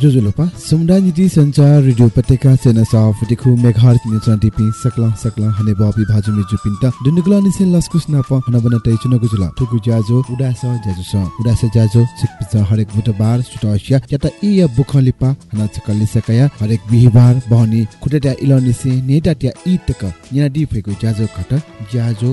जोजोलोपा समुदाय नीति संचार रेडियो उपत्यका चेना साफ मेघार किनेचना दिपि सकला सकला हने बबी भाजु मिजु पिन्ट दुनुगुला निसे लस्कुस नाप हन बन तै चुन गुजुला ठुकु ज्याजो उडास ज्याजो स उडास ज्याजो सिकपिच हरेक बुधबार सुटसिया जता इ या बुखलिपा हन चकलि सकया हरेक बिहिबार बहनी खुटेटा इलनिसे नेटा त्या इ तक निना दि ज्याजो खट ज्याजो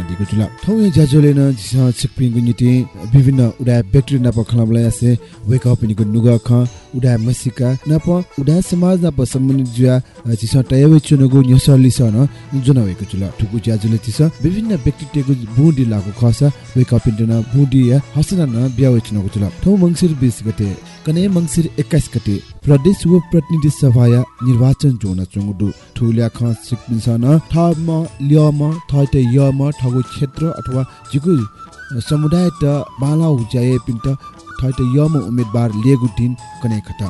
दिगु जुल या ज्याजोले न जिस चिकपिन गु निति विभिन्न उडा व्यक्ति नाप खलाबले यासे वेक अप निगु नुगा ख उडा मसिका नप उडा समाज नप सम्बन्धित जुया चिस टयवे चुनगु न्यसलिस न जुनवेको जुल ठुकु ज्याजुले तिस विभिन्न व्यक्तित्वको बुडी लागु खस वेक अप इन्टना बुडी हसना न ब्यावे चुनगु जुल ठौ मंगसिर 20 गते कने मंगसिर 21 गते प्रदेश व प्रतिनिधि सभाया निर्वाचन जोन चुङडु ठुल्या ख सिकपिन्सन थम ल्यम थैते यम ठगु क्षेत्र अथवा जिगु समुदाय त बाला उजाए पिन्ट थैते यम उम्मेदवार लिएको दिन कने खटा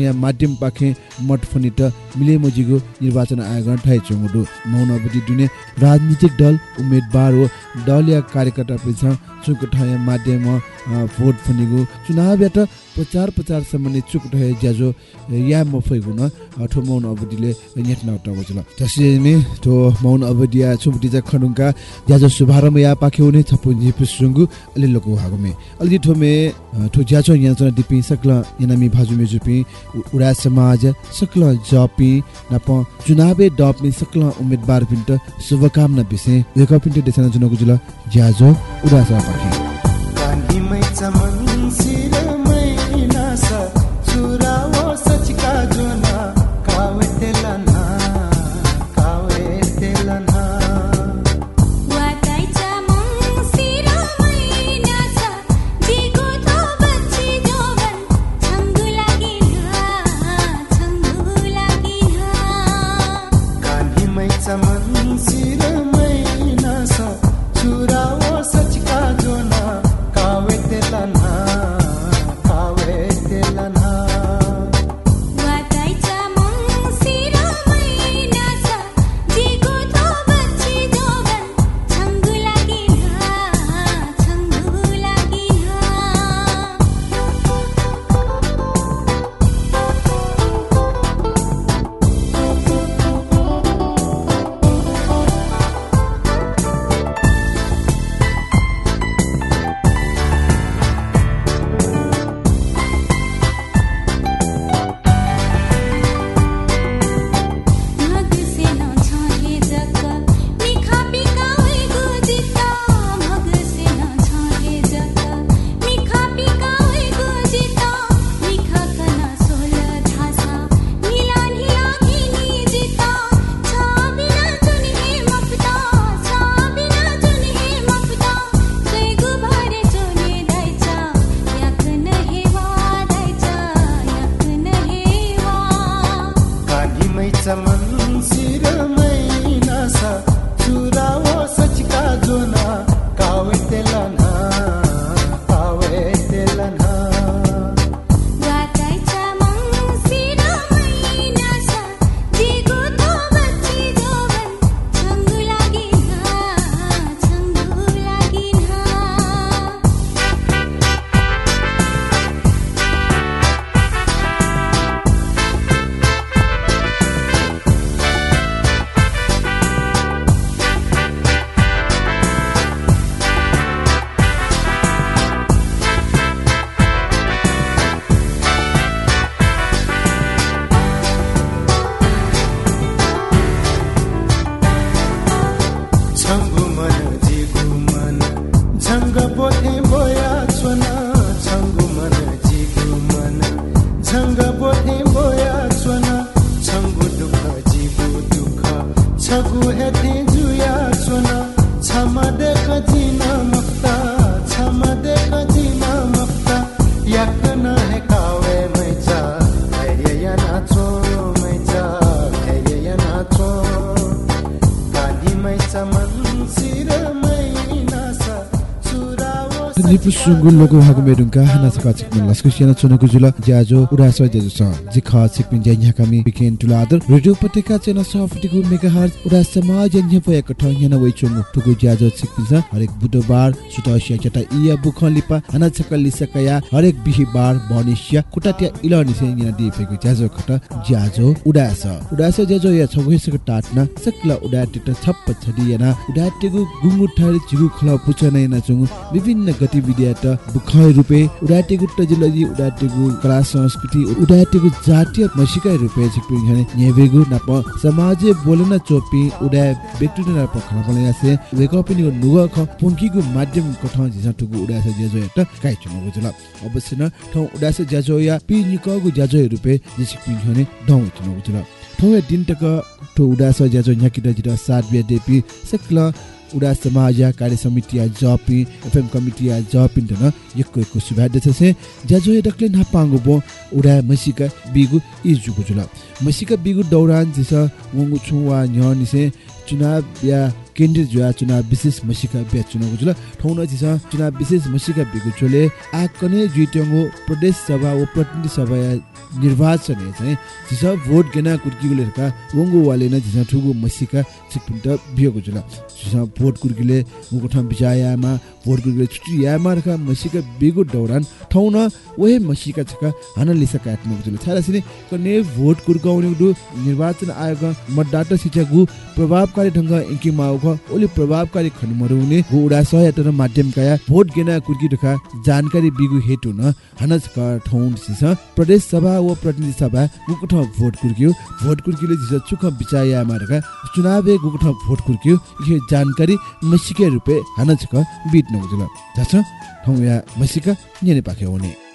कठाया माध्यम पाखे मठ फनिट मिले मजिगु निर्वाचन आयोग ठाइ चुङुडु मौन अवधि दुने राजनीतिक दल उम्मेदवार व दल या कार्यकर्ता पिन्सा चुकठाया माध्यम भोट फनिगु चुनाव प्रचार प्रचार सम्बन्धी चुकठाया ज्याजो या मफैगु न अठो मौन अवधिले नेट नाउट बजुल तसिने तो मौन अवधिया छुबटी जा खनुका ज्याजो शुभारम्भ या पाखे उनी छपु जिपु सुंगु अलि लोको हागुमे अलि ठोमे ठो ज्याचो याचना दिपि सकल यनामी भाजुमे जुपि उडा समाज सकल जपि नप चुनावे डपनि सकल उम्मेदवार पिन्ट शुभकामना बिसे। वेक पिन्ट देसना जुनको जुल ज्याजो उडा सा पाखे। रिपु सुंगु लोगो हागु मेरुङका हाना सका छिकमिन लस्कु सियाना चुनको जुल ज्याजो उडासो ज्याजो स जिखा छिकमिन ज्या न्या कामी बिकेन तुलादर रेडियो पत्रिका चेना सफटिगु मेगाहर्ज उडा समाज न्या पय कठ न्या वइ चुङु टुगु ज्याजो छिकमिन स हरेक बुधबार सुतसिया चटा इया बुखन लिपा हाना छक लिसकया हरेक बिहिबार बनिसिया कुटाटिया इल निसे न्या दिफेगु ज्याजो खट ज्याजो उडास उडास ज्याजो या छगु सक टाटना सकला उडा टिट छप्प छडी याना उडा टेगु गुंगु ठारी जिगु खला पुचना याना चुङु विभिन्न गतिविधियात बुखय रूपे उडाटेगु टजिलजी उडाटेगु कला संस्कृति उडाटेगु जातीय मसिकाय रूपे छिकपिङ हने नेबेगु नाप समाजे बोलन चोपी उडा व्यक्ति न पखना यासे वेक पनि नुग ख पुंकीगु माध्यम कठ जिसा टुगु उडास जेजो यात काइ चुमगु जुल अवश्य न ठौ उडास जेजो या पि निकगु जेजो रूपे जिसिकपिङ हने दौ चुमगु जुल ठौ दिन तक ठौ उडास जेजो न्याकिटा जिता सात बिया देपी सकला उडा समाज कार्य समिति जपि एफएम कमिटी जपिन तन यक्को यक्को सुभा देछसे ज्याजो यडकले नापांगो बो उडा मसिका बिगु इजुगु जुल मसिका बिगु दौरान जिस वंगु छु वा निसे केन्द्रीय जुवा चुनाव विशेष मसिका ब्या चुनाव जुल ठौन जिस चुनाव विशेष मसिका बिगु चोले आकने जुइटंगो प्रदेश सभा व प्रतिनिधि सभा निर्वाचन चाहिँ जिस भोट गेना कुर्कीगुले का वंगु वाले न जिस ठुगु मसिका छिकपिन्ट बियोगु जुल जिस भोट कुर्कीले मुगु ठाम बिचायामा भोट कुर्कीले छुट्टी यामा रखा मसिका बिगु दौरान ठौन वहे मसिका छका हान लिसका आत्मक जुल कने भोट कुर्काउने निर्वाचन आयोग मतदाता शिक्षागु प्रभावकारी ढंग इंकी माउख ओली प्रभावकारी खनुमरुने गु उडा सहायता र माध्यम काया भोट गेना कुर्की ढका जानकारी बिगु हेतु न हनज का ठौन सिस प्रदेश सभा व प्रतिनिधि सभा गुकुठ भोट कुर्कियो। भोट कुर्कीले जिस चुख बिचाया मारका चुनाव गुकुठ भोट कुर्कियो। ये जानकारी मसिके रुपे हनज का बिट नउजुल जस ठौ या मसिका नेने पाखे हुने।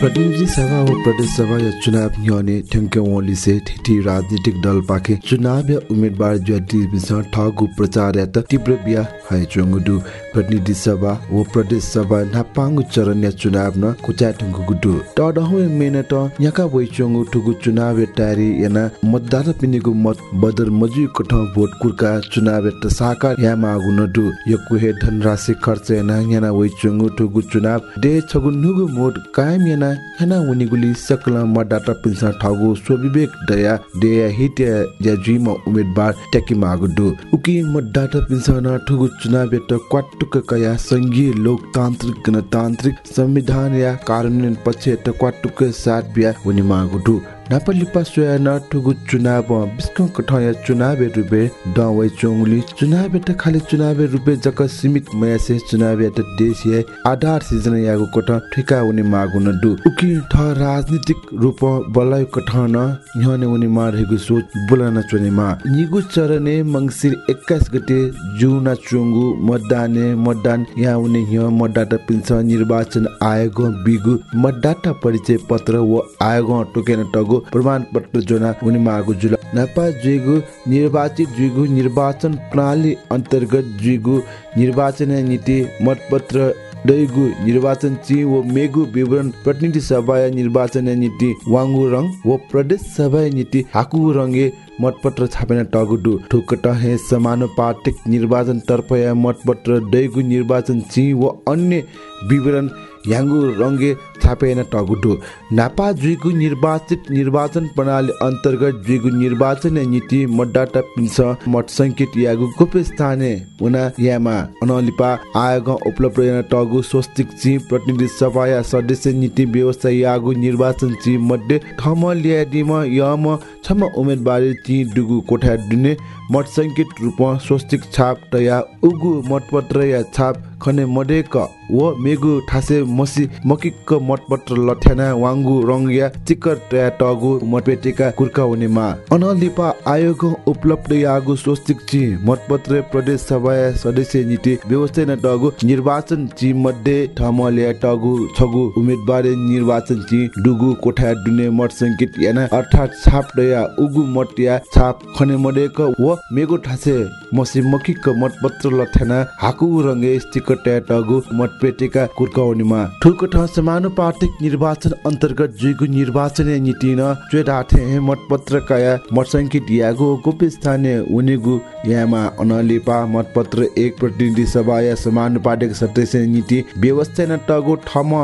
प्रतिनिधि सभा व प्रदेश सभा या चुनाव न्याउने ठ्याङ्के ओलीसे ठिठी राजनीतिक दल पाखे चुनाव या उम्मेदवार ज्योति बिसा ठगु प्रचार या त तीव्र बिया हाय चोंगुडु। प्रतिनिधि सभा व प्रदेश सभा नापाङ्गु चरण या चुनाव न कुचा ठुङ्गु गुडु टडहु मेहनत याका वइ चोंगु ठुगु चुनाव या टारी याना मतदाता पिनिगु मत बदर मजु कठ भोट कुर्का चुनाव या त साकार या मागु नडु। यकु हे धनराशि खर्च याना याना वइ चोंगु ठुगु चुनाव। डे छगु नुगु मोड कायम याना हेना उनीगुली सकल मतदाता पिन्सा ठगु स्वविवेक दया डेया हिट या जुइम उम्मेदवार ट्याकी मागुडु उकी मतदाता पिन्सा न ठुगु चुनाव त क्वाटुक कया संघीय लोकतान्त्रिक गणतान्त्रिक संविधान या कानुन पक्ष त क्वाटुक साथ बिया उनी मागुडु नापलिपा सोया न ठुगु चुनाव बिस्क कठया चुनाव रुपे दवै चोंगली चुनाव त खाली चुनाव रुपे जक सीमित मयासे चुनाव त देशीय आधार सिजन यागु कठ ठिका उनी मागु न दु। उकी ठ राजनीतिक रूप बलय कठ न यहने उनी मारेगु सोच बुलन चोने मा। निगु चरने मंगसिर 21 गते जुना चुंगु मतदाने मतदान या उनी य मतदाता पिन्छ निर्वाचन आयोग बिगु। मतदाता परिचय पत्र व आयोग टोकेन टगु प्रमाण पत्र जोना उनी मागु जुल। नापा जुइगु निर्वाचित जुइगु निर्वाचन प्रणाली अन्तर्गत जुइगु निर्वाचन नीति मतपत्र दैगु निर्वाचन ची वो मेगु विवरण प्रतिनिधि सभा निर्वाचन नीति वाङ्गु रङ वो प्रदेश सभा नीति हाकु रङ्गे मतपत्र छापेन टगुडु। ठुकट हे समानुपातिक निर्वाचन तर्फ मतपत्र दैगु निर्वाचन ची वो अन्य विवरण याङ्गु रङ्गे छापेन टगुडु नापा जुइगु निर्वाचित निर्वाचन प्रणाली अन्तर्गत जुइगु निर्वाचन नीति मतदाता पिन्छ मत सङ्केत यागु गोप्य स्थाने उना यामा अनलिपा आयोग उपलब्ध टगु स्वस्तिक ची प्रतिनिधि सभा या सदस्य नीति व्यवस्था यागु निर्वाचन ची मध्ये थम ल्यादिम यम छम उम्मेदवारी ती डुगु कोठा दुने मत सङ्केत रूपमा स्वस्तिक छाप तया उगु मतपत्र या छाप खने मडेक व मेगु ठासे मसी मकिक मतपत्र लठ्याना वाङ्गु रङ्गिया चिक्कर तया टगु मतपेटिका कुर्का हुनेमा। अनलिपा आयोग उपलब्ध यागु स्वस्तिक ची मतपत्र प्रदेश सभा सदस्य नीति व्यवस्था न टगु निर्वाचन ची मध्ये ठमले टगु छगु उम्मेदवार निर्वाचन ची डुगु कोठा दुने मत सङ्केत याना अर्थात् छाप दया उगु मत या छाप खने मडेक व मेगु ठासे मसी मकिक मतपत्र लठ्याना हाकु रङ्गे स्टिकर तया टगु मतपेटिका कुर्काउनेमा। ठुक ठ समानुपातिक निर्वाचन अन्तर्गत जुइगु निर्वाचन नीति न चेडाथे मतपत्र काया मतसङ्केत यागु गोप्य स्थानीय उनेगु यामा अनलिपा मतपत्र एक प्रतिनिधि सभा या समानुपातिक सदस्य नीति व्यवस्था टगु ठम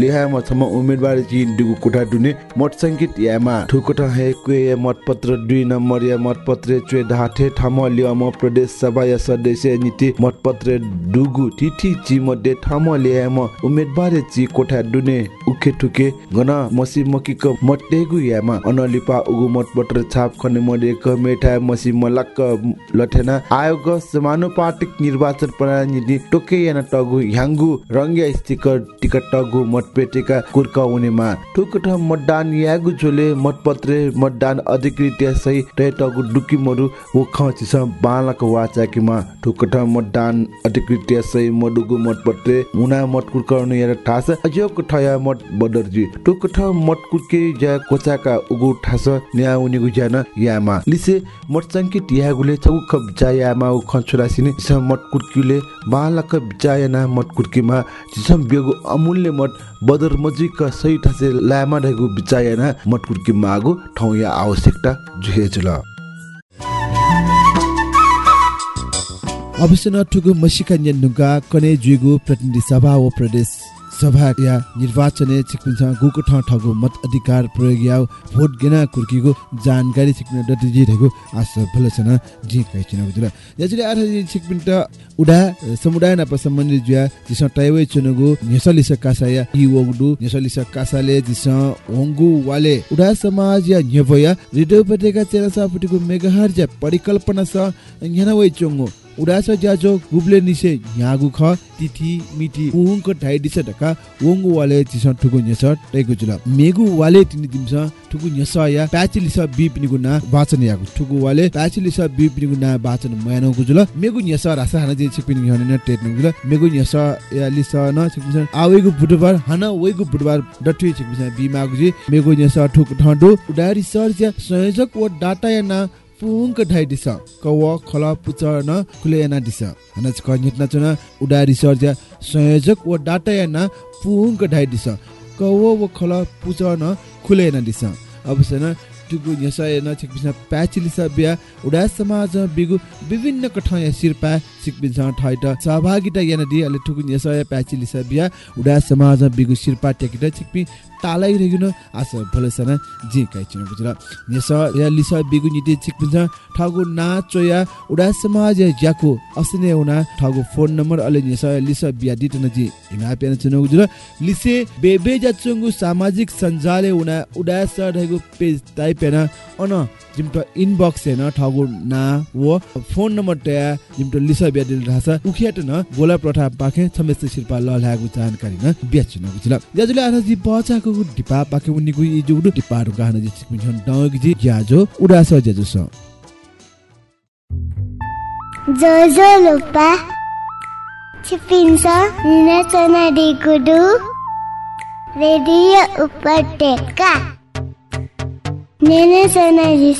लेहामा छम उम्मेदवार जी दुगु कोठा दुने मतसङ्केत यामा। ठुक ठ हे कुए मतपत्र दुई नम्बर या मतपत्र चुए ढाठे ठम लियम प्रदेश सभा सदस्य नीति मतपत्र डुगु तिथि ची मध्ये ठम लियम उम्मेदवार ची कोठा दुने उखे ठुके गन मसी मकिक मटेगु यामा अनलिपा उगु मतपत्र छाप खने मडे मेठा मसी मलक्क लठेना आयोग समानुपातिक निर्वाचन प्रणाली टोके याना टगु ह्याङ्गु रङ्गिया स्टिकर टिकट टगु मतपेटिका कुर्काउनेमा ठुकठ मतदान यागु झोले मतपत्रे मतदान अधिकृत सही टगु डुकी मरु वो खचिस बालक वाचाकीमा ठुकठ मतदान अधिकृत सही मडुगु मतपत्रे मुना मत कुर्काउनु यार ठास अजोक ठया मत बदरजी। टुकठ मत कुर्के ज्या कोचाका उगु ठास न्या उनीगु ज्यान यामा। लिसे मत सङ्केत यागुले चगु खब जायामा उ खछुरासिने छ मत कुर्किले बालक जायना मत कुर्कीमा जिसम बेगु अमूल्य मत बदर मजिक सही ठासे लामा रहेको बिचायना मत कुर्की मागु ठाउँ या आवश्यकता जुहेजुल। अवश्य न ठुगु मसिका न्यनुगा कने जुइगु प्रतिनिधि सभा व प्रदेश सभा या निर्वाचन छिकपिन्छ गुको ठ ठगु मत अधिकार प्रयोग या भोट गेना कुर्कीको जानकारी छिकपिन डटिजी रहेको आस भलसन जी कैचिन बुझला याजले आठ छिकपिन त उडा समुदाय नप सम्बन्धी जुया जिस टाइवे चुनुगु नेसलिस कासाया इ वगडु नेसलिस कासाले जिस वंगु वाले उडा समाज या न्यवया रेडियो पटेका चेरा सापुटिको परिकल्पना स न्यानवै चोंगु। उडास ज्याजो गुब्ले निसे यागु ख तिथि मिति उहुङको ढाइ दिस ढका वंगु वाले जिस ठुगु नेस टैगु जुल। मेगु वाले तिनि दिमस ठुगु नेस या प्याचिलिस बिपिनिगु ना वाचन यागु। ठुगु वाले प्याचिलिस बिपिनिगु ना वाचन मयानो गुजुल मेगु नेस रासा हाना जे छिपिनि हने न टेट गुजुल मेगु नेस या लिस न छिपिस आवेगु बुधबार हाना वेगु बुधबार डटुइ छिपिस बिमागु जी मेगु नेस ठुक ठंडु उडारी सर्च या संयोजक व डाटा या ना पुङक ढाइ दिस। कव खला पुच न खुले याना दिस। हन क नितना चुना उडा रिसर्च संयोजक व डाटा याना पुङक ढाइ दिस। कव व खला पुच न खुले याना दिस। अवश्य न टुगु न्यसा न छिकबिस प्याचिलिस बिया उडा समाज बिगु विभिन्न कठा या सिरपा सिकबिस ठाइट सहभागिता याना दि अले टुगु न्यसा या प्याचिलिस बिया उडा समाज बिगु सिरपा टेकिटा छिकपि तालाई रेगुन आस भलसन जे काइ चिन बुझला नेस या लिस बिगु निते छिकबिस ठगु ना चोया उडा समाज या ज्याको असने उना ठगु फोन नम्बर अले नेस लिस बिया दिट न जी इना पेन चिन बुझला लिसे बेबे जाचुंगु सामाजिक सञ्जाले उना उडा स रहेको पेज टाइप हेन अन जिमट इनबक्स हेन ठगु ना व फोन नम्बर टया जिमट लिसा बिया दिल रासा उखियाट न गोला प्रथा पाखे छमेस्त शिल्पा लल्यागु जानकारी न बेच न बुझला याजुले आरा जी बचाको डिपा पाखे उनीगु इ जुगु डिपा रु गाहन जी छिकमिन छन डाउग जी ज्याजो उडास ज्याजो स जोजो lupa Cipinsa Nina Sana di Kudu Radio Upateka Nina Sana di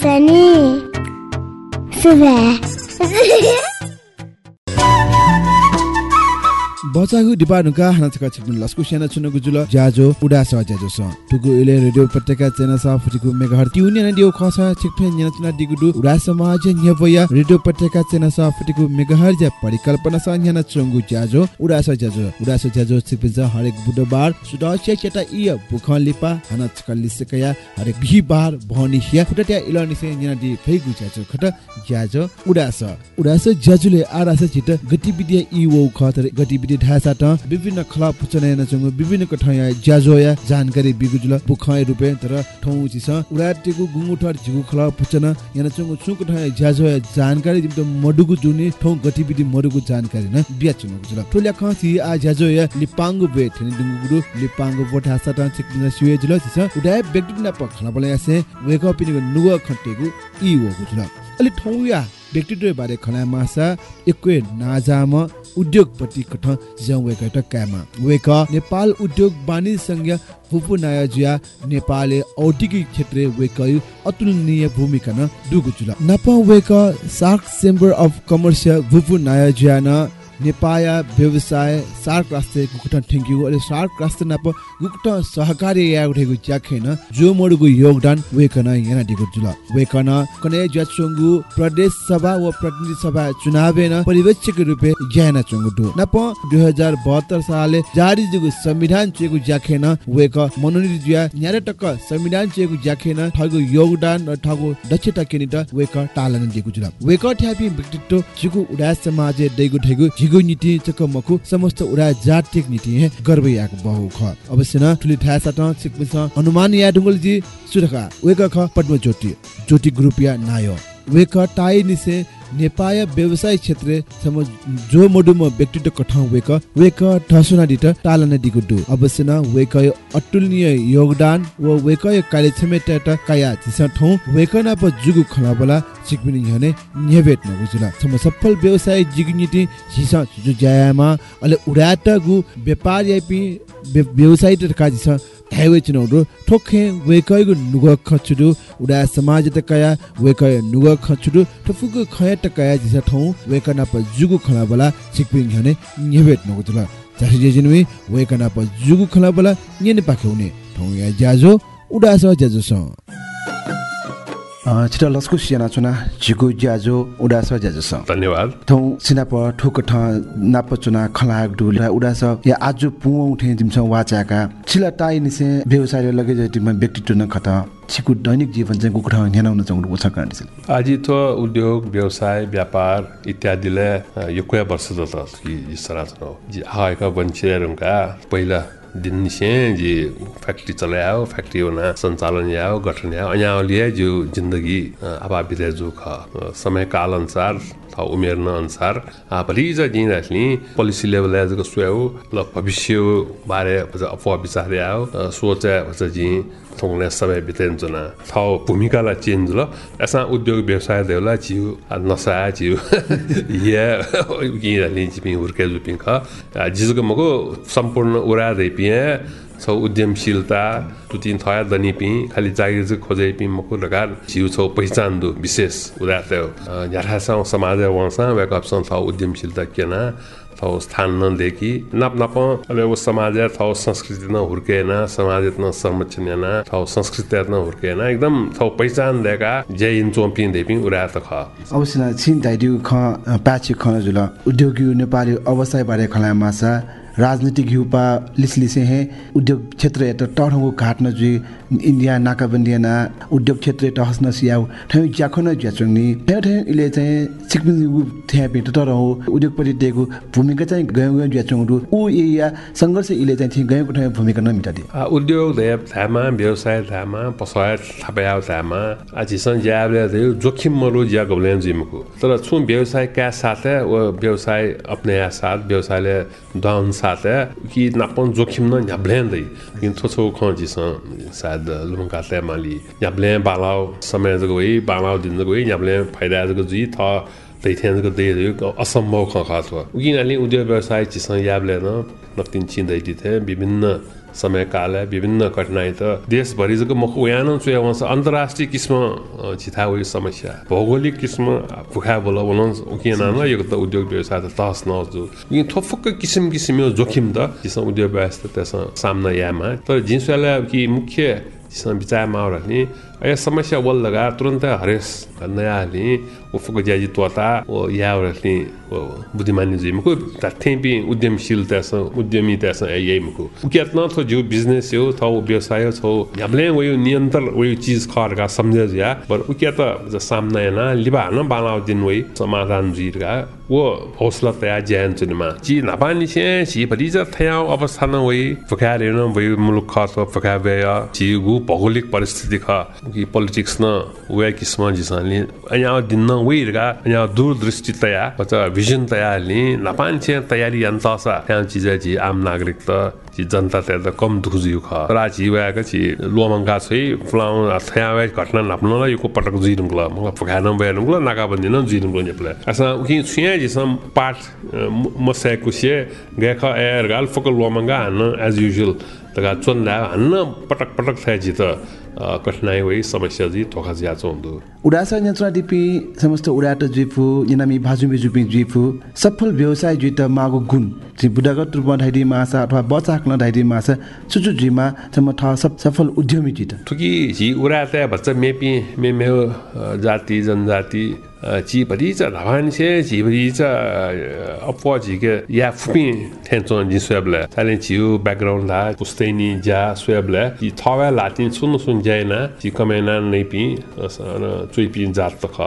बचागु डिपा नुका हाना छका लस्कु सेना छुनको जुल ज्याजो उडास ज्याजो स टुगु इले रेडियो पत्रिका चेना सा फुटिकु मेगाहर ट्युन न दिउ खस छिकफे न्या चना दिगुडु उडा समाज न्यपया रेडियो पत्रिका चेना सा फुटिकु मेगाहर ज्या परिकल्पना स न्या चंगु ज्याजो उडास ज्याजो उडास ज्याजो छिकपिज हरेक बुधबार सुदस्य चेटा इय बुखन लिपा हाना छका लिसकया हरेक बिहिबार भनी हिया फुटट्या इलनि से न्या दि फेगु ज्याजो खट ज्याजो उडास उडास ज्याजुले आरास छिट गतिविधि इ वो खतर गतिविधि ढासा त विभिन्न खला पुचने न चंगु विभिन्न कठया ज्याजोया जानकारी बिगुजुल बुखय रुपे तर ठौ चिस उडाटेगु गुंगु ठर झिगु खला पुचन याना चंगु छु कठया ज्याजोया जानकारी त मडुगु जुनि ठौ गतिविधि मडुगु जानकारी न बिया चंगु जुल ठोल्या खसी आ ज्याजोया लिपांगु बे थनि दुंगु गुरु लिपांगु बोठासा त चिकन सुए जुल चिस उडाय व्यक्ति न प खला बले यासे वेक अप नि नुग खटेगु इ वो गुजुल अलि ठौया व्यक्तित्व बारे खला मासा एकवे नाजाम उद्योगपति कठ ज्याउ वेक त कामा वेक नेपाल उद्योग वाणिज्य संघ फुपु नायाजिया नेपालले औद्योगिक क्षेत्र वेक अतुलनीय भूमिका न दुगु जुल नप वेक सार्क चेम्बर अफ कमर्स फुपु नायाजिया न नेपाया व्यवसाय सार्क राष्ट्र गुकुट ठेङ्क्यु अहिले सार्क राष्ट्र नाप गुकुट सहकारी या उठेको ज्याखेन जो मोडुको योगदान वेकन yana दिगु जुल। वेकन कने ज्याचुंगु प्रदेश सभा व प्रतिनिधि सभा चुनावेन पर्यवेक्षक रूपे ज्याना चुंगु दु। नप 2072 सालले जारी जुगु संविधान चेगु ज्याखेन संविधान चेगु ज्याखेन ठगु योगदान र दैगु ठेगु झिगु नीति चक मकु समस्त उडा जातिक नीति हे गर्व याक बहु ख। अवश्य न ठुली थाहा साट सिकपिस अनुमान या ढुङ्गल जी सुरखा वेक ख पद्म ज्योति ज्योति ग्रुप या नायो। वेक टाइ निसे नेपाय व्यवसाय क्षेत्र सम जो मोडुम व्यक्तित्व कठाउ वेक वेक ठसुना दिट टालन दिगुडु अवश्य न वेक अतुलनीय योगदान व वेक कार्यक्षम त काया थिस ठौ वेक न प जुगु खलाबला सिकमिनि हने न्यवेट न बुझला सम सफल व्यवसाय जिग्निटी हिस जु जायामा अले उडाट गु व्यापार यापि व्य- व्यवसाय त काजिस धाइवे चिनौडु ठोखे वेकैगु नुग खचुडु उडा समाज त कया वेकै नुग खचुडु ठफुगु खया त कया जिसा ठौ वेकना प जुगु खला बला सिकपिङ हने न्यवेट नगु जुल जाहि जेजिनवे वेकना प जुगु खला बला न्यने पाखे छिटा लस्कु सियाना चुना झिगु ज्याजो उडास ज्याजो धन्यवाद। थौ सिनाप ठोक ठ नाप चुना खलाग डुल उडास या आज पुउ उठे जिमस वाचाका। छिला टाइ निसे व्यवसाय लगे जतिमा व्यक्तित्व न खत। छिकु दैनिक जीवन चाहिँ गुकुठा न्यानाउन चाउँदु उछ कारण आज त उद्योग व्यवसाय व्यापार इत्यादिले युक्या वर्ष जत कि सराचन हो। जी आएका बन्छेहरूका पहिला दिन निसे जी फ्याक्ट्री चलायो फ्याक्ट्री होना सञ्चालन याओ गठन याओ। यहाँ लिए जो जिन्दगी अब बिते जो ख। समय काल अनुसार था उमेर अनुसार भरि ज जी राख्ने पोलिसी लेभल एजको सुयाउ ल भविष्य बारे अफवा विचार आयो सोच जी थोंगने समय बितेन जुना थाउ भूमिकालाई चेन्ज ल। ऐसा उद्योग व्यवसाय देउला जिउ नसा जिउ। ये गिरली जिपि हुर्के जुपिङ ख मको सम्पूर्ण उरा दैपिए छौ उद्यमशीलता तुतिन थया दनिपि खालि जागिर चाहिँ खोजे पि मको लगार जिउ छौ पहिचान दु विशेष उदा त याथा समाज वसा वेकअप सन थौ उद्यमशीलता केना थौ स्थान न देखि नाप नाप अले वो समाज थौ संस्कृति न हुर्केन समाज न संरक्षण न थौ संस्कृति न हुर्केन एकदम थौ पहिचान देका जय इन चोम्पिन देपिङ उरा त ख। अवश्य छिन दाइदिउ ख प्याची ख जुल उद्योगी नेपाली अवस्था बारे खला मासा राजनीतिक युपा लिसलिसे हे। उद्योग क्षेत्र एत टढौँ घाट्न जुइ इन्डिया नाकाबन्दियाना उद्योग क्षेत्र एत हस्न सियाउ ठै ज्याखन ज्याचुङनी ठै ठै इले चाहिँ सिक्किम थ्या पेट तर हो उद्योगपति दिएको भूमिका चाहिँ गयो गयो ज्याचुङरु उ एरिया सङ्घर्ष इले चाहिँ थिए गएको ठाउँ भूमिका नमिटा दिए आ, उद्योग धे धामा व्यवसाय धामा पसय थापाया धामा आजिसन ज्याबले जोखिम मरु ज्या गबलेन जिमको तर छु व्यवसाय का साथे वो व्यवसाय अपने या साथ व्यवसायले डाउन साथे कि नापन जोखिम न न्याब्लेन दै किन जिसन सायद लुमका ते माली इ न्याब्ले फाइदा जगो जी थ दैथ्यानको दै असम्भव खास हो उकिनाले उद्योग व्यवसाय चिसन याबले न नक्तिन चिन्दै थिए विभिन्न समयकाल विभिन्न कठिनाई त देशभरिको मुख उयान चुया वहाँ अन्तर्राष्ट्रिय किसिम छिथा हुई समस्या। भौगोलिक किसिम भुखा बोल उकिएन यो त उद्योग व्यवसाय त तहस नहस यी थोफक्क किसिम किसिम जोखिम त जिसँग उद्योग व्यवसाय त्यसमा सामना यामा। तर जिन्सवाला कि मुख्य विचारमा रहने या समस्या वल लगा तुरंत हरेस उफको ज्याजी तोता वो या रहने वो बुद्धिमानी जी मुको तथ्य भी उद्यमशीलता से उद्यमिता से यही मुको उकेत न थो जो बिजनेस हो थो व्यवसाय छो हामीले वो नियन्त्रण वो चीज खर का समझे या पर उकेत ज सामना ना लिबा न बनाव दिन वही समाधान जी का वो हौसला तया ज्यान चुनमा जी नापानी छे जी भरि थया अवस्था न वही फका रेन वही मुलुक खर्च फका बेय जी गु भौगोलिक परिस्थिति ख कि पोलिटिक्स न वे किस्म जिसले यहाँ दिन न वही गा यहाँ दूरदृष्टि तया बच्चा भिजन तया लि नापान छे तयारी अंत सा त्यहाँ चीज जी आम नागरिक त जनता त्यहाँ त कम दुख जिउ ख रा जी वाका छि लोमंगा छै फ्लाउ थया वे घटना नाप्न ल यो पटक जिरुङ ल म फकान बेन ल नाकाबन्दी न जिरुङ ल नेप्ला असा उकि छुया जी सम पार्ट मसे कुसे एर गाल फक लोमंगा हन एज युजुअल तगा चोन्दा हन्न पटक पटक थया जी त अ, कठिनाई वही समस्या जी थोका ज्याचो हुँदो उडासा न्यचरा डिपी समस्त उडाट जुइफु यनामी भाजुमी जुपि जुइफु सफल व्यवसाय जुइट मागो गुण जि बुडागत रूपमा धाइदी मासा अथवा बचाक्न धाइदी मासा चुचु जुइमा सम ठ सब सफल उद्यमी जुइट थुकी झी उरा त बच्चा मेपी मे मेहो अ, जाति जनजाति अ, ची भरि च धावान छे ची भरि च अपवा झी के या फुपी थेन्चो जि स्वेबले ताले छिउ ब्याकग्राउन्ड ला पुस्तैनी जा स्वेबले ची थवा लातिन सुन सुन जाइना ची कमेना नै पी चुइ पी जात त ख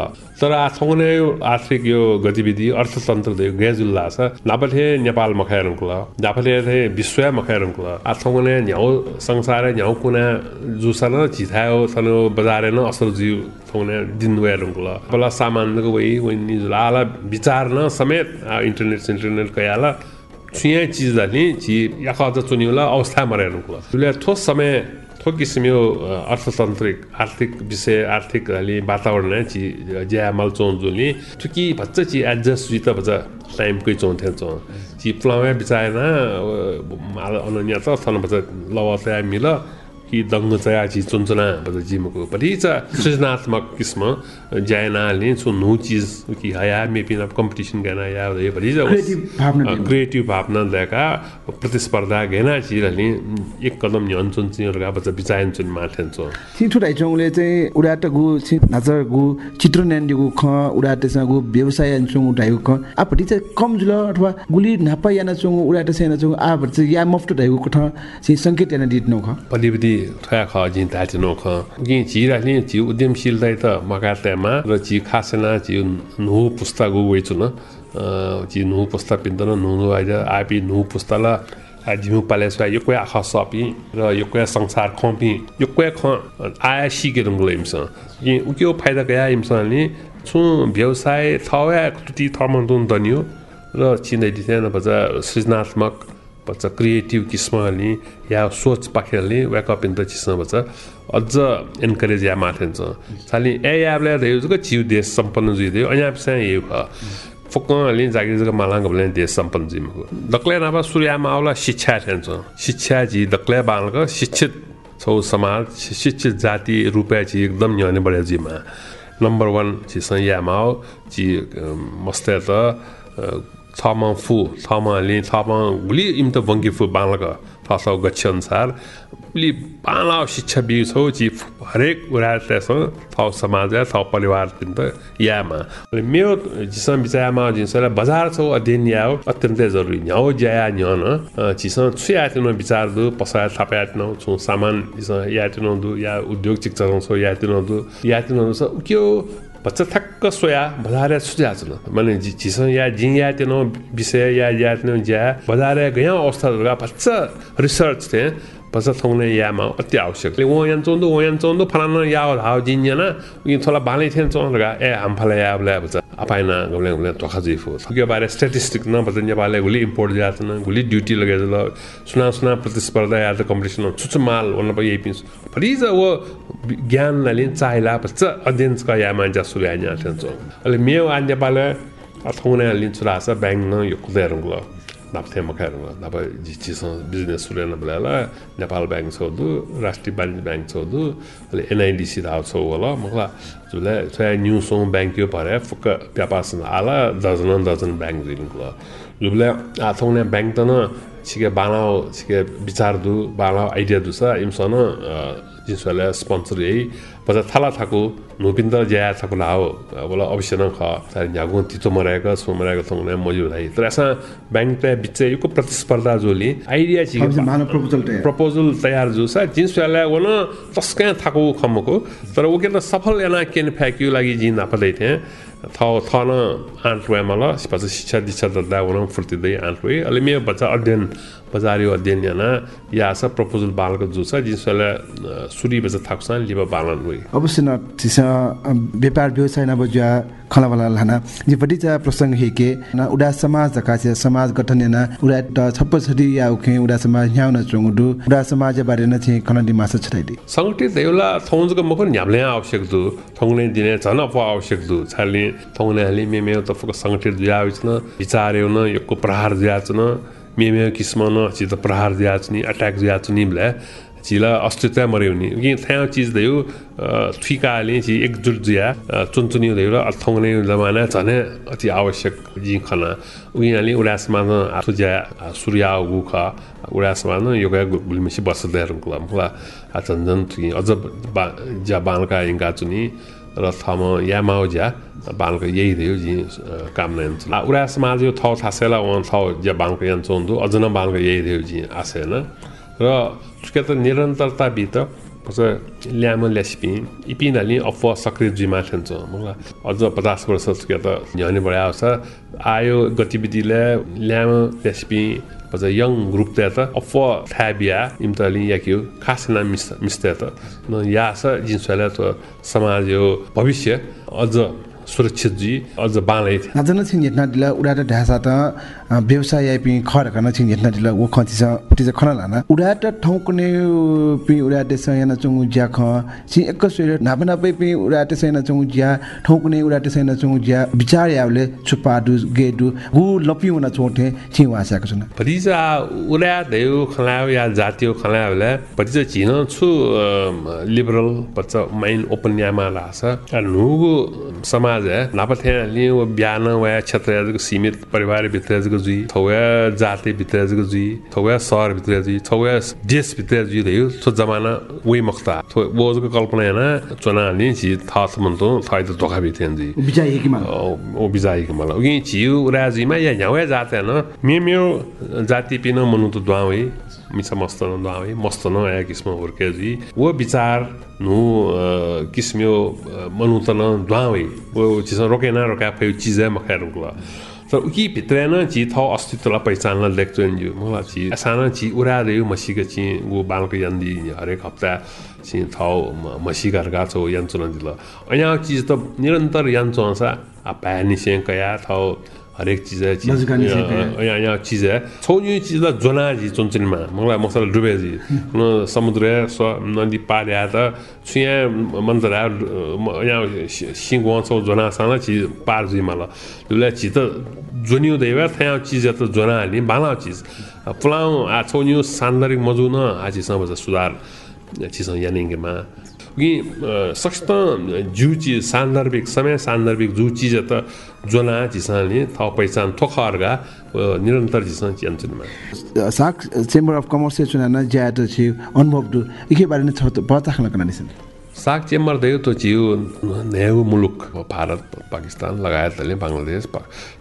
तर आथौने यो आर्थिक यो गतिविधि अर्थतन्त्र गेजुल्ला छ नापथे नेपाल मखायरङकुल नापथे थे विश्व मखायरङकुल आथौने न्याउ संसार न्याउ कुना जुसन झिथायो थनो बजारे न जिउ थौने दिन वेरङकुल बला सामानको वही जुलाला विचार न समेत इन्टरनेट इन्टरनेट कयाला छुया चिज नि छि याख अझ चुनिउला अवस्था मरेरङकुल जुले ठोस समय थो किसिमको अर्थतान्त्रिक आर्थिक विषय आर्थिक अलि वातावरण ची ज्या मल चौजुली ठुकी भच्च ची एडजस्ट जुत भच्च टाइमकै चौथे चौ ची प्लावे बिचाएन अनन्य त थन भच्च लव मिल। कि दङ्ग चया ची चुनचुना भच्च जिमको परि च। सृजनात्मक किस्म ज्याना लिन छु नु चिज कि हया मेपिन कम्पिटिसन गना या भरि भरि। क्रिएटिभ भावना ल्याएका प्रतिस्पर्धा घेना चिरले एक कदम न्यन चुन चिरका बच्चा बिचायन चुन माथेन चो सिन्थु राइचौँले चाहिँ उडाट गु सि नाचर गु चित्र न्यान्डी गु ख उडाटेसँग गु व्यवसाय अन्छौँ उठाएको ख। आपट्टि चाहिँ कम जुल अथवा गुली नापा याना चौँ उडाटे सेना चौँ आ चाहिँ या मफ्ट ढाइको कठ चाहिँ सङ्केत याना दिट नौ ख। पलिविधि थया ख जिन ताति नो ख कि चिराले ची उद्यमशीलता त मका तेमा र ची खासेना ची नु पुस्ता गु वइ चुन ची नु पुस्ता पिन्दन नु आइज आपि नु पुस्ताला जिमु पाले स्वा यो कोया ख सपि र यो कोया संसार खपि यो कोया ख आया सिकेर गइम्स कि उक्यो फाइदा गया इम्सले छु व्यवसाय थवा तुति थर्मन्तुन दनियो र चिन्दै दिथेन बजा सृजनात्मक बच्चा क्रिएटिभ किसिमले या सोच पाखेरले व्याकअप इन द चिसमा बच्चा अझ एन्करेज या माथेन्छ साली ए याबले धेरै चिउ देश सम्पन्न जुइ दियो अनि चाहिँ यो ख फुक्कले जागिर जग्गा मालाङ बोले देश सम्पन्न जिमको दक्ले नापा सूर्यमा आउला शिक्षा थेन्छ शिक्षा जी दक्ले बालक शिक्षित छौ समाज शिक्षित जाति रुपियाँ जी एकदम न्याउने बढे जिमा नम्बर वान चिसँग यामा हो ची मस्ते त थमा फु थमा लि गुली इम त वङ्गी फु बालक थसौ गच्छ अनुसार उली बाला शिक्षा बिउ छौ ची हरेक त्यसमा थौ समाज थौ परिवार यामा अनि मेरो जिसम बिचायामा जिसलाई बजार छौ अध्ययन या हो अत्यन्तै जरुरी न्याउ ज्याया न्यन चिसँग छुया तिन विचार दु पसा थापा तिन छु सामान जिसँग या दु या उद्योग चिक्चरौ छौ या दु या तिन दु उक्यो बच्चा ठ्याक्क सोया बजारे सुझा छ माने झिस या जिङ या तेनो विषय या या तेनो ज्या बजारे गया अवस्था बच्चा रिसर्च थे बच्चा थोंने यामा अति आवश्यक ले वो यान चोंदो वो यान चोंदो फलाना या हाउ जिङ याना इन थोला बाले थेन चों लगा ए हम फला या बला बच्चा अपाइना गले गले तोखा जिफो के बारे स्टैटिस्टिक न बच्चा नेपालले गुली इम्पोर्ट जात न गुली ड्यूटी लगे ल सुना सुना प्रतिस्पर्धा या त कम्पिटिसन छुच माल प यही पिस फरिज वो ज्ञानलाई लिन चाहिला बच्चा अध्ययनका या मान्छे आइन्छ अहिले मेयो आ नेपाल अथवा लिन्छु राछ ब्याङ्क न यो कुदेर ल नाप्थे मखाहरू नाप झिच्चीसँग बिजनेस सुरेन बेला नेपाल ब्याङ्क छौदु राष्ट्रिय वाणिज्य ब्याङ्क छौदु अहिले एनआइडिसी राव छौ होला मखला जुले छया न्यू ब्याङ्क यो भरे फुक्क व्यापारसँग आला दर्जन दर्जन ब्याङ्क जिनिक्ल जुले आथौने ब्याङ्क त न छिके बालाउ छिके विचार दु बालाउ आइडिया दुसा इमसन जिन्सवाला स्पन्सर यही पचा थाला थाको नुपिन्द ज्या थाको लाओ बोला अवश्य न ख सारी न्यागु तितो मराएको सो मराएको थोंने मजु भाइ तर ऐसा ब्याङ्क पे बिच यो प्रतिस्पर्धा जोली आइडिया छि प्रपोजल तयार। प्रपोजल तयार जो छ जिन्स वाला वन तस्कै थाको खमको तर ओके त सफल याना केन फ्याक्यु लागि जिन नापदै थिए थ थन आन्टवे मला पछि शिक्षा दीक्षा ददा वन फुर्तिदै आन्टवे अहिले मेरो बच्चा अध्ययन बजारियो अध्ययन याना या छ प्रपोजल बालको जो छ जिन्स वाला सुरी बच्चा थाक्छ लिबा बालन होइ अवश्य न तिस व्यापार व्यवसाय न बजुआ खलावाला लाना। जिपटी चा प्रसंग हेके न उडा समाज जका छ समाज गठन न उडा छप्प छडी या उखे उडा समाज न्याउ न चंगुडु उडा समाज बारे न छ खनडी मास छडाइदि। सङ्गठित एउटा थौजको मको न्याम्ले आवश्यक दु थौले दिने झन अप आवश्यक दु। छाली थौले हाली मेमे त फक सङ्गठित दिया न विचार्यो न यको प्रहार दिया न मेमे किस्म न चित प्रहार दिया नि अट्याक दिया नि ब्ले चिला अस्तित्व मर्यो नि। कि थ्या चिज दयो थुइकाले छि एकजुट जिया चुनचुनी र अथौने जमाना झने अति आवश्यक जि खना उनीहरूले उडासमा आफू ज्या सूर्य गुख उडासमा योगा गुलिमेसी बस देहरुको मुला झन्झन थुइ अझ बा ज्या बालका इंगा चुनी र थम या माउ ज्या बालको यही थियो जि काम नै हुन्छ। उडा समाज यो थौ थासेला वन थौ ज्या बालको यान चोन्दु अझ न बालको यही थियो जि आसेन र उसके त निरन्तरता भित्र पछि ल्याम ल्यासिपि इपिनाले अफवा सक्रिय जिमा थिन्छ मलाई अझ पचास वर्ष के त झ्याउने बढा आउँछ आयो गतिविधिले ल्याम ल्यासिपि त त अफवा थाबिया इम्तली याक्यो खास नाम मिस मिस्ते त न या छ जिन्सले त समाज यो भविष्य अझ सुरक्षित जी अझ बाँलै नाजन छिन हेट्न दिला उडा ढासा त व्यवसाय या पि खर कन छिन हेट्न दिला वो खति छ उति छ खन लाना। उडा त ठौ कुने पि उडा देश याना चंगु ज्या ख। छि एक सोरे नाप नापै पि उडा देश याना चंगु ज्या ठौ कुने उडा देश याना चंगु ज्या विचार यावले छुपा दु गे दु गु लपि उना छोटे छि वासाको छन। भरिजा उल्या देउ खलायो या जातीय खलायोले भरिजा झिन छु लिबरल बच्चा माइन ओपन यामा लाछ नुगु समाज नापथे लि वो ब्यान वा क्षेत्र सीमित परिवार भित्र जुई थौया जाति भित्र याजको जुई थौया शहर भित्र जुई थौया देश भित्र जुई देउ थो जमाना मख्ता थो वोजको कल्पना याना चुना नि छि थाथ मन्तो थाइ त धोका भित्र जुई ओ बिजाई के मलाई उगी छिउ राजीमा या न्याउ जाते न मे मेरो जाति पिन मनु त द्वावे मिसा मस्त न द्वावे मस्त न या किस्म हुर्के जी। वो विचार नु अ, मनु त न द्वावे वो चिस रोके ना रोका फे चीज मखा रुकला। उकी भित्र न ची थौ अस्तित्वलाई पहिचानला लेख्छु नि मलाई ची साना ची उरा देउ मसीको ची गो बालको यन्दी हरेक हप्ता ची थौ मसी घरका छौ यन्चुन दिल यहाँ चीज त निरन्तर यन्चु आउँछ आ कया थौ हरेक चीज है चीज। यहाँ यहाँ चिज है छौ यो चिज ल जोना जी चुनचुनमा मलाई मसला डुबे जी न समुद्र स नदी पार या त छुया मन्त्र यहाँ सिंह छौ जोना साना चिज पार जी मलाई चिज त जोनियो देवा थया चिज त जोना हाली बाला चिज पुलाउ आ छौ यो सान्दर्भिक मजु न आ चिजसँग बजा सुधार चिजसँग यानिङ्गेमा कि सक्त जु चिज सान्दर्भिक समय सान्दर्भिक जु चिज त जोना चिसले थ पहिचान थोखर्गा निरन्तर चिसँग चियान्छुनमा साक चेम्बर अफ कमर्स चुना न ज्या त छि अनुभव दु इके बारे न छ पता खन कन निसन साग चेम्बर देऊ तो चिउ नेहु मुलुक भारत पाकिस्तान लगायतले बङ्गलादेश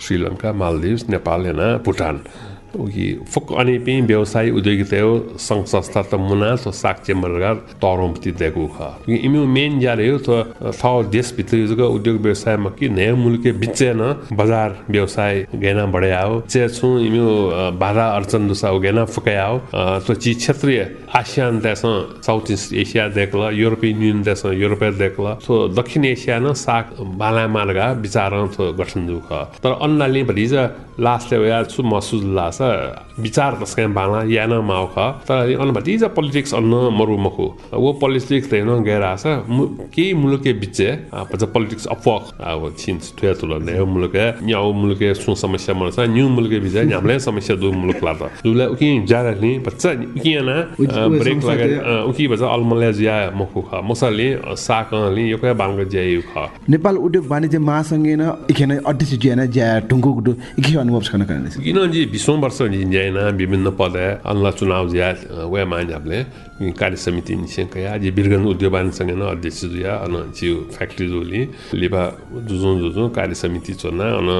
श्रीलङ्का मालदिव्स नेपाल हेना भुटान। फुक अनि पनि व्यवसाय उद्योगिता हो सङ्घ संस्था त मुना साग दिएको ख। इमु मेन ज्यारे हो तो थौ देशभित्र युजको उद्योग व्यवसायमा कि नयाँ मुलुके बिचे न बजार व्यवसाय चे छु इमु अ, बाधा अर्चन दुसा हो गेना फुकाय अ, तो ची क्षेत्रीय आसियान देश साउथ इस्ट एसिया देखल युरोपियन युनियन युरोपियन देखल तो दक्षिण एसिया न साग विचार तो गठन दुख। तर अन्नाले भरि लास्ट या छु महसुस लास। so विचार तस्कै बाला यान माउ ख। तर अन भति ज पोलिटिक्स अन्न मरु मखु। वो पोलिटिक्स तेनो गएर आस के मुलुके बिचे पोलिटिक्स अफक अब छिन थुया तुल ने मुलुके। न्याउ मुलुके सु समस्या मरसा न्यू मुलुके बिचे न्यामले समस्या दु मुलुक ला त दुले उकि जारा नि बच्चा उकि याना उज- ब्रेक सँगसँगै- लगा उकि बच्चा अलमले ज्या मखु ख। मसले साकले यो काय बाङ्ग ज्यायु ख। नेपाल उद्योग वाणिज्य महासङ्घ न इखेन ज्या टुङ्गु गुडु इखे अनुभव छन करने किन जी बिसौँ वर्ष जिन्जाएन विभिन्न पद अन्ला चुनाव ज्या वे कार्य समिति निसें कया जी बिरगन उद्योग वाणिज्य न अध्यक्ष जुया अन जिउ फ्याक्ट्री जोली लिबा जुजु जुजु कार्य समिति चोना अन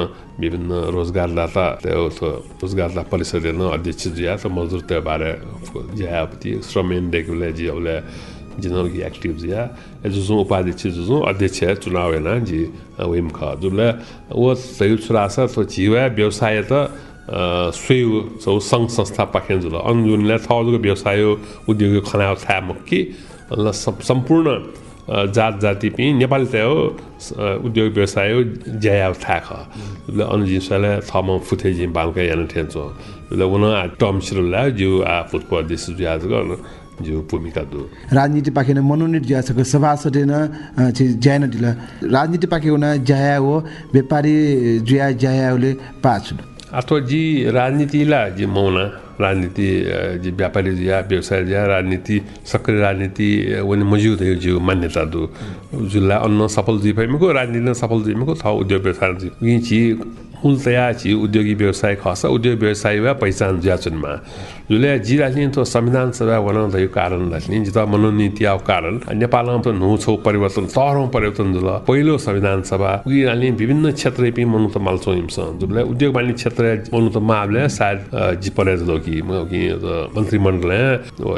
विभिन्न रोजगारदाता त्यो रोजगारदाता परिषद न अध्यक्ष जुया त मजदुर त्यो बारे ज्यापति श्रमेन डेकुले जी औले जिनकी एक्टिभ जिया जुजु उपाध्यक्ष जुजु अध्यक्ष चुनाव है ना जी विम ख जुले वो सही छुरासा तो जीवा व्यवसाय त स्वेव सौ सङ्घ संस्था पाखेन जुल अन्जुनले थजुको व्यवसाय उद्योग खनाउ था मक्की ल सम- सम्पूर्ण जात जाति पनि नेपाली त हो उद्योग व्यवसाय ज्याया था ख ल अनुजिसले थम फुथे जिम बालका यान ठेन्चो। ल उन टम सिरुला जिउ आ फुटबल अध्यक्ष जुयाजको जिउ भूमिका दु। राजनीति पाखेन मनोनित ज्या छक सभासद न छि ज्यान दिला। राजनीति पाखे न ज्या हो व्यापारी ज्या ज्याले पाछु अथवा जी राजनीतिला जी मौना राजनीति जी व्यापारी या व्यवसाय या राजनीति सक्रिय राजनीति वनि मौजुद है जो मान्यता दु जुला अन्न सफल जी राजनीति सफल जीको थ उद्योग व्यवसाय जी यी ची उद्योगी व्यवसाय खस उद्योग व्यवसाय वा पहिचान ज्याचुनमा। जुले जी राजनीति तो संविधान सभा बनाउँदा थियो कारण राजनीति जिता मनोनीति आव कारण नेपालमा त नु छौ परिवर्तन तरौँ परिवर्तन जुल पहिलो संविधान सभा उगी राजनीति विभिन्न क्षेत्र पनि मनु त माल्छौँ हिम्स। जुले उद्योग वाणिज्य क्षेत्र मनु त मावले सायद जी परे जुल कि मन्त्रीमण्डल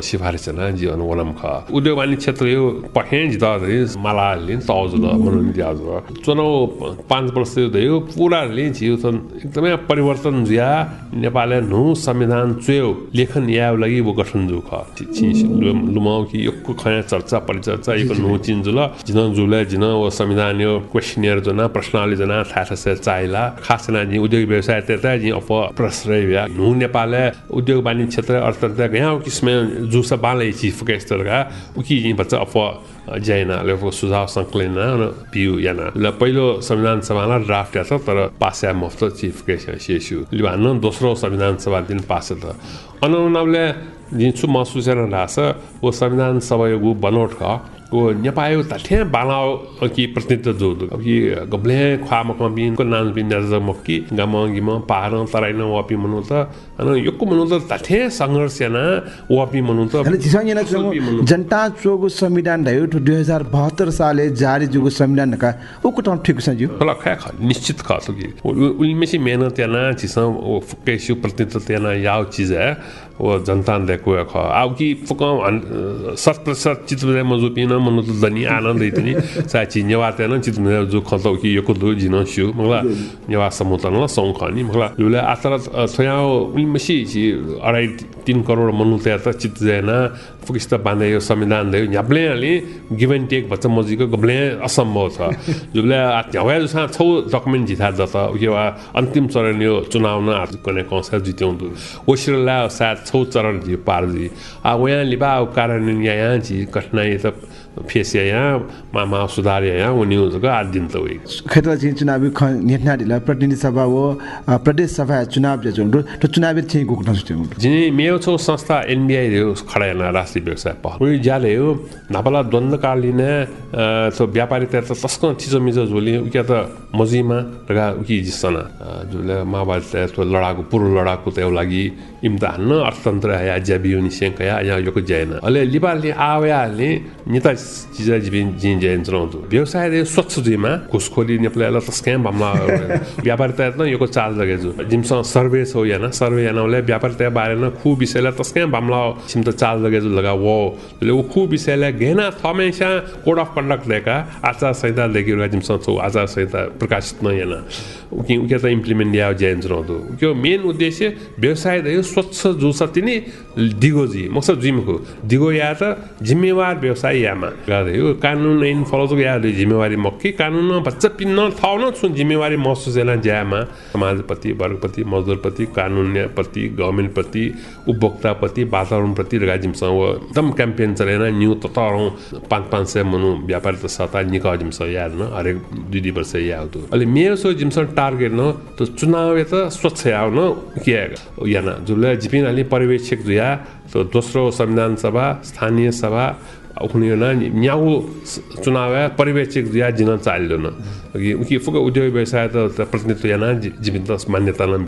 सिफारिस न जी अनु वनम ख। उद्योग वाणिज्य क्षेत्र यो पखे जिता मालाले तौ जुल मनोनीति आज चुनाव पाँच वर्ष पुराले जियो त एकदमै परिवर्तन ज्या नेपालले नु संविधान चुयो लेखन याव लागि वो गठन जु ख। लुमाउ कि यो खया चर्चा परिचर्चा यो नु चिन जुल जिन जुले जिन वो संविधान यो क्वेश्चनियर जना प्रश्नावली जना थाहा से चाहिला। खास ना जी उद्योग व्यवसाय त्यता जी अप प्रश्रय या नु नेपालले उद्योग वाणिज्य क्षेत्र अर्थतन्त्र गया किसमे जुसा बाले चीफ के स्तरका उकी जी बच्चा अप जैना लेको सुझाव सङ्कलन पियु याना पहिलो संविधान सभालाई ड्राफ्ट या तर पास या मुफ्त चिफ के ल भन्न दोस्रो संविधान सभा दिन पास त अनउनावले जिन्छु महसुस रहेछ वो संविधान सभा यो बनोट वो नेपायो तठे बालाओ कि प्रतिनिधित्व जो अब कि गब्ले ख्वा मकमा बिन को नाम बिन नजर मक्की गम गिम पार तराइन वापी मनु त अन योको मनु त तठे संघर्ष याना वापी मनु त चंगो जनता चोगु संविधान तो 2072 साले जारी जुगु संविधान का उको त ठीक छ ज्यू होला खै ख निश्चित ख तो कि उनमें से मेहनत याना चिसा वो फुकेशु प्रतिनिधित्व याना याव चीज है वो जनता ने देखो ख। आउ कि फुक शत प्रतिशत चित्र मजु पिन मनु त दनी आनन्द इतनी सा चीज नेवा तेन चित्र में जो खतो कि यो दु जिन शु मगला नेवा समुतन ल सौ खनी मगला लुले आतर थया उनमें से छि अढाई तिन करोड मनु त त चित्र जैना फुकिस्त बाँधे यो संविधान दे न्याप्ले अलि एन्ड टेक भन्छ मजिको गब्ले असम्भव छ जुले हवा जसा छौ डकुमेन्ट जिता जत यो अन्तिम चरण यो चुनाव न कने कौसा जित्याउँ दु ओसिरला सायद छौ चरण जी पार जी आ वहाँ लिबा कारण यहाँ जी कठिनाइ त फेस यहाँ मामा सुधार यहाँ उनी उनीहरूको आठ दिन त उयो खेतला चाहिँ चुनावी ख नेटना दिला प्रतिनिधि सभा हो प्रदेश सभा चुनाव जे जुन तो चुनावी चाहिँ गुक नसुते जिनी मेरो छौ संस्था एनबिआई हो खडा हेर्न राष्ट्रिय व्यवसाय पहल उयो ज्याले हो नापाला द्वन्द्वकालीन तो व्यापारी त तस्क चिजो मिजो झोली उकिया त मजीमा रगा उकि जिसना जुले माओवादी त लडाकु पूर्व लडाकु त लागि इम्तिहान न अर्थतन्त्र या ज्याबियो निसेंक या या जैन अले लिबाले आव्याले निता चिजा जिबिन जिन जैन चलाउँदो व्यवसाय स्वच्छ जिमा घुसखोरी नेपाललाई तस्कै भम्ला व्यापारी त न योको चार्ज लगेजु जिमसँग सर्वे छौ याना सर्वे यानाले व्यापारी त बारेन खु विषयलाई तस्कै भम्ला सिम त चार्ज लगेजु लगा वो खु विषयलाई घेना थमेसा कोड अफ कन्डक्ट दिएका आचार संहिता देखिरहेको जिमसँग छौ आचार संहिता प्रकाशित न याना उकि त इम्प्लिमेन्ट या जैन चलाउँदो त्यो मेन उद्देश्य व्यवसाय स्वच्छ जुस तिनी दिगो जी मकसद जिमको दिगो या त जिम्मेवार व्यवसाय यामा हो कानुन ऐन फलो याद जिम्मेवारी मक्की कानुन बच्चा पिन्न थाउन छु जिम्मेवारी महसुस एला ज्यामा समाजप्रति वर्गप्रति मजदुरप्रति कानुन्यप्रति गभर्मेन्टप्रति उपभोक्ताप्रति वातावरणप्रति वो एकदम क्याम्पेन चलेन न्यू ततारौँ पाँच पाँच सय मनु व्यापारी त सता निका जिमसँग याद न हरेक दुई दुई वर्ष या तो अहिले मेरो सो जिमसँग टार्गेट न त चुनाव त स्वच्छ आउ न के याना जुले जिपिन अलि पर्यवेक्षक जुया दोस्रो संविधान सभा स्थानीय सभा उखुनी न न्याउ चुनाव है, पर्यवेक्षक दिया जिन चालिलो न कि उकि फुक उद्योग व्यवसाय त प्रतिनिधित्व जि- जीवित मान्यता न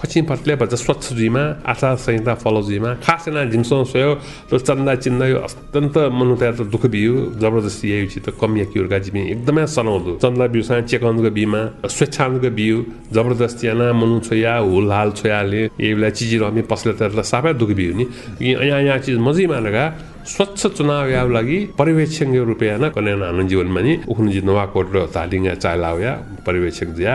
पश्चिम पटले भन्छ स्वच्छ जुइमा आचार संहिता फलो जुइमा खास एना झिमसँग सोयो त चन्दा चिन्दा यो अत्यन्त मनुता त दुःख बियो। जबरजस्ती यही त कमिया किउरका जिमी एकदमै सनाउँदो चन्दा बिउसँग चेकनको बिमा स्वेच्छानको बिउ जबरजस्ती याना मनु छोया हुल हाल छोयाले यही बेला चिजी रमी पसले त साफै दुःख बिउ नि। यहाँ यहाँ चिज मजै मानेका स्वच्छ चुनाव याव लागि पर्यवेक्षक रूपया न कन्या जीवनमा नि। उखुनु नवाकोट र तालिङ चाइलाउया पर्यवेक्षक जिया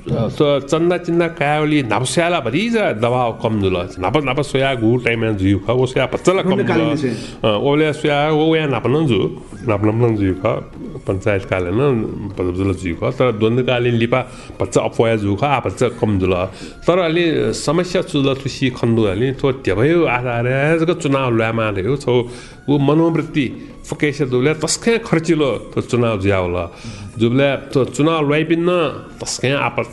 चन्दा चिन्दा कायावली नापस्याला भरि जा दबाव कम जुल नाप नाप सोया घु टाइम जुयु ख ओ सोया पच्चला कम। जुल ओले सोया ओ या नापन जु नापन न जुयु ख पञ्चायत काले न पदजुल जुयु ख। तर द्वन्द्व कालीन लिपा पच्चा अपया जु ख आ पच्चा कम जुल तर अलि समस्या चुल तुसी खण्डु अलि थो त्यभयो आधार चुनाव ल्यामा हो छौ ऊ मनोवृत्ति फुकेसे दुबले तस्कै खर्चिलो त्यो चुनाव ज्याउला। जुबले त्यो चुनाव ल्याइपिन्न तस्कै आपत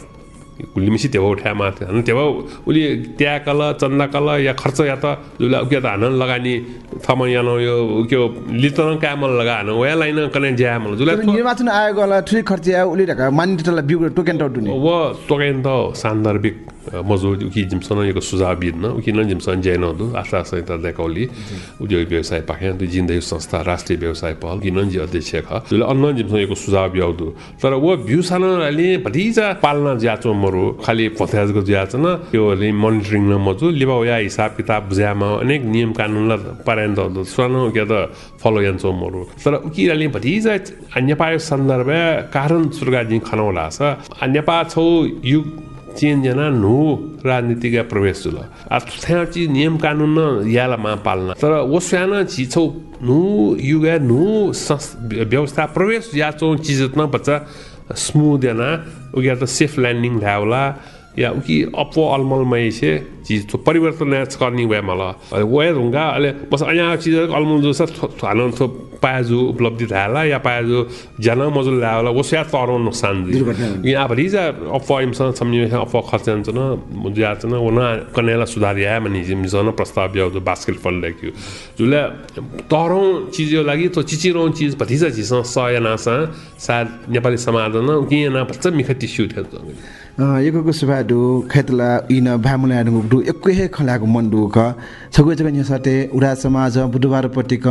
गुलिमिसी त्यो उठ्या माथि होइन त्यो उसले त्याकल चन्दाकल या खर्च या त जुला उके त हान लगानी थम यानो यो के लितन कामल लगान वया लाइन कने ज्यामल जुला निर्वाचन आयोगलाई ठुलो खर्च उसले ढाका मान्यतालाई बिउ टोकेन टाउटुने व तोकेन त सान्दर्भिक मजो उकि जिमसन यो सुझाव बिद्न उकि न जिमसन जैन दु आशा संहिता देखौली उद्योग व्यवसाय पाखे दु जिन्दगी संस्था राष्ट्रिय व्यवसाय पहल कि नन्जी अध्यक्ष ख अन्न जिमसन यो सुझाव ब्याउदु तर वो भ्युसान अलि भटिजा पाल्न ज्याचो मरु खालि पथ्याजको ज्याच न यो अलि मोनिटरिङ न मजु लिबा या हिसाब किताब बुझ्यामा अनेक नियम कानुनलाई पर्यन्त सुनो के त फलो मरु तर उकि अलि भटिजा नेपाल सन्दर्भ कारण सुर्गा जिङ खनौला छ नेपा छौ युग चेनजना नु राजनीतिका प्रवेश जुल त्यहाँ चिज नियम कानुन न यालामा पाल्न। तर ओस्यान छिछौ नु युगा नु व्यवस्था प्रवेश याचौ चिज न बच्चा स्मुथ याना उया त सेफ ल्यान्डिङ ढ्याउला या उकि अपो अलमलमै छे चिज थो परिवर्तन याच करनी वे मला वे रुंगा अले बस अया चिज अलमल जो स थान थो पाजु उपलब्धि थाला या पाजु जन मजुल लावला वो स्या तरो नुकसान दि या भरिजा अपो इमसन सम्नि अपो खर्चन न मुजिया न वना कनेला सुधार या मनि जिम जन प्रस्ताव या जो बास्केट फल लेक्यु जुले तरो चिज यो लागि तो चिचिरो चिज भतिजा चिज स या नासा सायद नेपाली समाज न कि ना मिख टिस्यु एकको सुभाडु खेतला इन भामुला डु एकै खलाको मन दुख छगु जग न्यसते उडा समाज बुधबार पटिक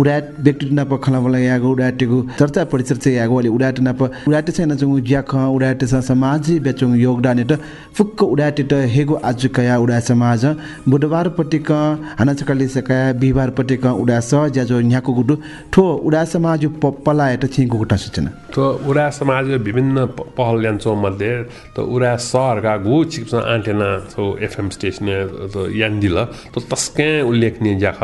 उडा व्यक्ति नाप खला बला यागो उडा टेगु चर्चा परिचर्चा यागो अलि उडा नाप उडा टे छैन जंगु ज्याख उडा टे समाज बेचंग योगदान त फुक्क उडा टे त हेगो आज कया उडा समाज। बुधबार पटिक हाना चकली सका बिहिबार पटिक उडा स ज्याजो न्याको गुडु ठो उडा समाज पपला एट छिंगु गुटा सूचना। तो उरा समाज विभिन्न पहल मध्ये त उरा सहरका गु चिप्स आन्टेना छौ एफएम स्टेसन त यान्दिल त तस्कै उल्लेखनीय ज्याख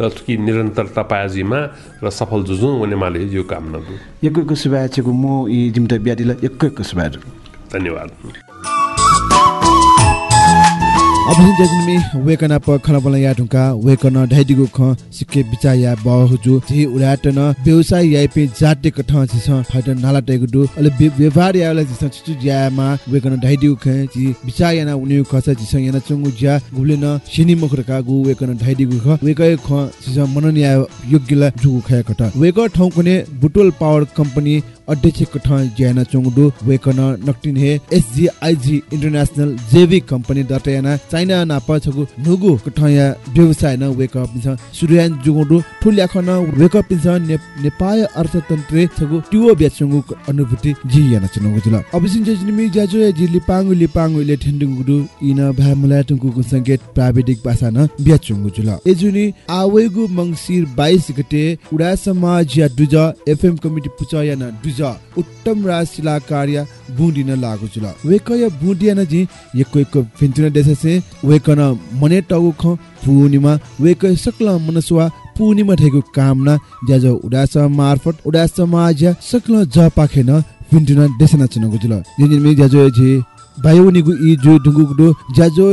र कि निरन्तरता पायाजीमा र सफल जुझौँ भने माले यो काम नदु एकैको सुभाय चेको मो यी जिम्टा ब्याटिला एकैको सुभाय धन्यवाद। अब हिन जजनमी वेकना प खना बला या ढुका वेकन ढाइदिगो ख सिक्के बिचा या बहुजु। छि उडाटन व्यवसाय या पे जाते क ठ छि फाइट नाला टेगु दु अले व्य- व्यवहार या छि छ छु ज्यामा वेकन ढाइदिगो ख छि बिचा या ना उनि ख छ छि छ या ना चंगु ज्या गुले न सिनी मुखरका गु वेकन ढाइदिगो ख। वेकै ख छि छ मननीय योग्यला जुगु ख कट। वेक ठौ कुने बुटोल पावर कम्पनी अध्यक्ष कठ ज्याना चोङडु वेकन नक्टिन हे एसजीआईजी इन्टरनेशनल जैविक कम्पनी दटयाना चाइना नाप छगु नुगु कठया व्यवसाय न वेक अप छ सुर्यान जुगडु ठुल्या खन वेक अप छ नेपाल अर्थतन्त्र छगु ट्युओ ब्याचंगु अनुभूति। जी याना चनगु जुल अबसिन जजनिमी ज्याजो जी लिपाङु लिपाङु ले ठेन्डुगु इन भा मुलाटुगु संकेत प्राविधिक भाषा न ब्याचंगु जुल एजुनी आवेगु मंगसिर 22 गते उडा समाज या दुज एफएम कमिटी पुचया न दुज उत्तम राशिला कार्य बुदिन लागु जुल। वेकय बुदिन जी यको यको फिन्चुना देशसे वेकन मने टगु ख पूर्णिमा वेकय सकल मनसवा पूर्णिमा ठेको कामना ज्याज उडास मार्फत उडास समाज सकल ज पाखेन फिन्चुना देशना चुनगु जुल। जिन मे ज्याजो जे। जो दुगु गुदो ज्याजो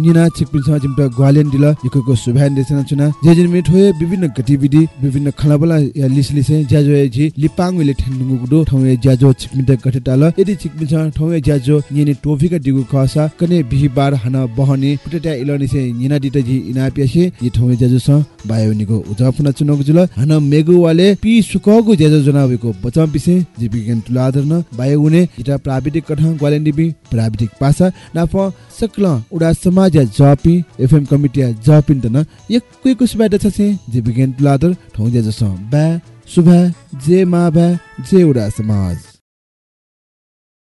निना छिकपिन स जिमटा ग्वालेन दिला यको सुभान देशना चुना जे जिन मे ठोय विभिन्न गतिविधि विभिन्न खलाबला या लिस लिसे ज्याजो जी लिपाङ ले ठेनुगु गुदो ठौय ज्याजो छिकमिन गठे ताल यदि छिकमिन स ठौय ज्याजो निने टोफिका दिगु खसा कने बिहिबार हन बहने पुटेटा इलनि से निना दिता जी इना पेसे इ ठौय ज्याजो स बायो निगु उजाफना चुनगु जुल हन मेगु वाले पि सुकगु ज्याजो जनावेको बचम पिसे जी विज्ञान तुलाधर न बायो उने इटा प्राविधिक कठा ग्वालेन प्राविधिक पासा नाफ सकल उडा समाज जपी एफएम कमिटी जपिन तन यक्कै कुसबाट छसे जे विज्ञान तुलाधर ठौ ज्याजो स बा सुभा जे मा बा जे उडा समाज।